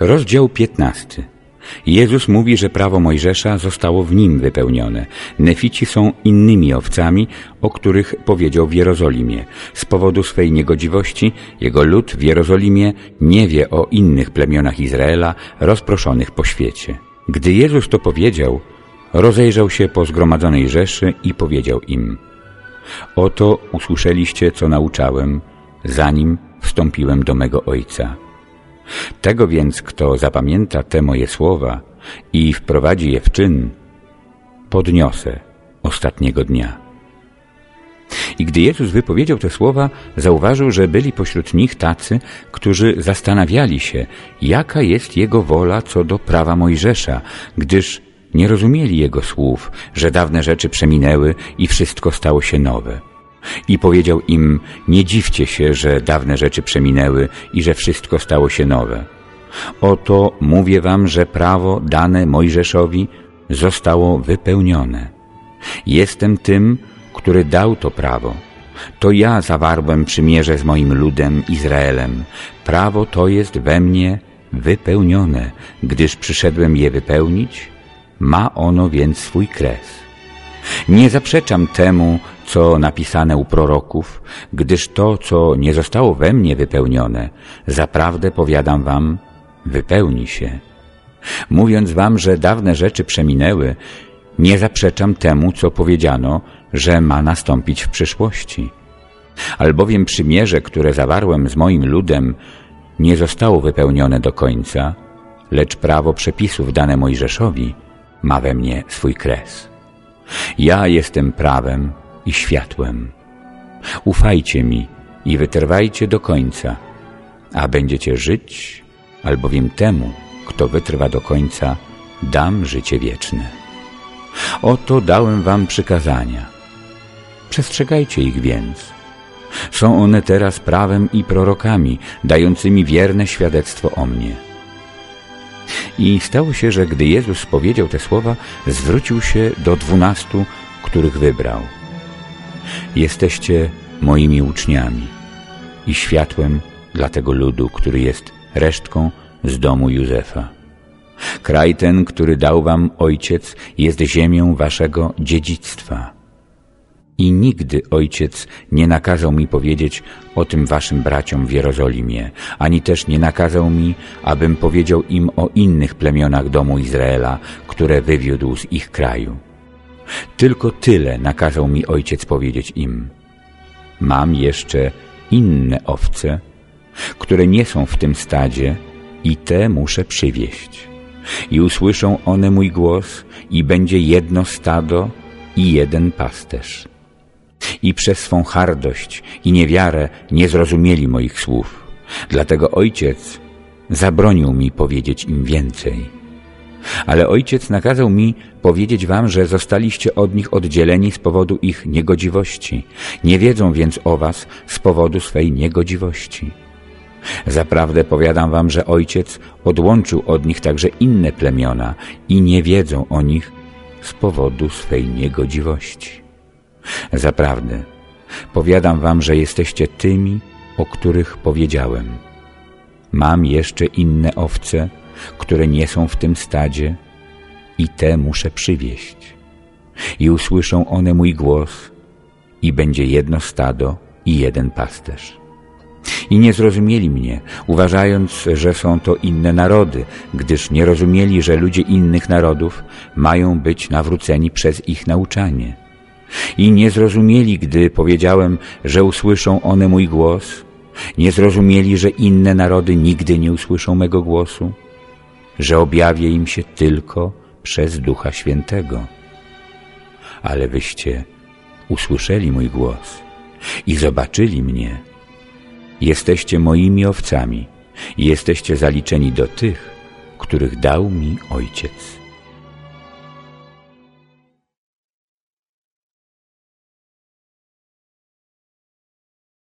Rozdział 15. Jezus mówi, że prawo Mojżesza zostało w nim wypełnione. Nefici są innymi owcami, o których powiedział w Jerozolimie. Z powodu swej niegodziwości jego lud w Jerozolimie nie wie o innych plemionach Izraela rozproszonych po świecie. Gdy Jezus to powiedział, rozejrzał się po zgromadzonej rzeszy i powiedział im Oto usłyszeliście, co nauczałem, zanim wstąpiłem do mego Ojca. Tego więc, kto zapamięta te moje słowa i wprowadzi je w czyn, podniosę ostatniego dnia. I gdy Jezus wypowiedział te słowa, zauważył, że byli pośród nich tacy, którzy zastanawiali się, jaka jest Jego wola co do prawa Mojżesza, gdyż nie rozumieli Jego słów, że dawne rzeczy przeminęły i wszystko stało się nowe. I powiedział im, nie dziwcie się, że dawne rzeczy przeminęły i że wszystko stało się nowe. Oto mówię wam, że prawo dane Mojżeszowi zostało wypełnione. Jestem tym, który dał to prawo. To ja zawarłem przymierze z moim ludem Izraelem. Prawo to jest we mnie wypełnione, gdyż przyszedłem je wypełnić, ma ono więc swój kres. Nie zaprzeczam temu, co napisane u proroków, gdyż to, co nie zostało we mnie wypełnione, zaprawdę powiadam wam, wypełni się. Mówiąc wam, że dawne rzeczy przeminęły, nie zaprzeczam temu, co powiedziano, że ma nastąpić w przyszłości. Albowiem przymierze, które zawarłem z moim ludem, nie zostało wypełnione do końca, lecz prawo przepisów dane Mojżeszowi ma we mnie swój kres. Ja jestem prawem i światłem. Ufajcie mi i wytrwajcie do końca, a będziecie żyć, albowiem temu, kto wytrwa do końca, dam życie wieczne. Oto dałem wam przykazania. Przestrzegajcie ich więc. Są one teraz prawem i prorokami, dającymi wierne świadectwo o mnie. I stało się, że gdy Jezus powiedział te słowa, zwrócił się do dwunastu, których wybrał. Jesteście moimi uczniami i światłem dla tego ludu, który jest resztką z domu Józefa. Kraj ten, który dał wam Ojciec, jest ziemią waszego dziedzictwa. I nigdy Ojciec nie nakazał mi powiedzieć o tym waszym braciom w Jerozolimie, ani też nie nakazał mi, abym powiedział im o innych plemionach domu Izraela, które wywiódł z ich kraju. Tylko tyle nakazał mi Ojciec powiedzieć im. Mam jeszcze inne owce, które nie są w tym stadzie i te muszę przywieść. I usłyszą one mój głos i będzie jedno stado i jeden pasterz i przez swą hardość i niewiarę nie zrozumieli moich słów. Dlatego ojciec zabronił mi powiedzieć im więcej. Ale ojciec nakazał mi powiedzieć wam, że zostaliście od nich oddzieleni z powodu ich niegodziwości. Nie wiedzą więc o was z powodu swej niegodziwości. Zaprawdę powiadam wam, że ojciec odłączył od nich także inne plemiona i nie wiedzą o nich z powodu swej niegodziwości. Zaprawdę, powiadam wam, że jesteście tymi, o których powiedziałem. Mam jeszcze inne owce, które nie są w tym stadzie i te muszę przywieść. I usłyszą one mój głos i będzie jedno stado i jeden pasterz. I nie zrozumieli mnie, uważając, że są to inne narody, gdyż nie rozumieli, że ludzie innych narodów mają być nawróceni przez ich nauczanie i nie zrozumieli, gdy powiedziałem, że usłyszą one mój głos. Nie zrozumieli, że inne narody nigdy nie usłyszą mego głosu, że objawię im się tylko przez Ducha Świętego. Ale wyście usłyszeli mój głos i zobaczyli mnie. Jesteście moimi owcami jesteście zaliczeni do tych, których dał mi Ojciec.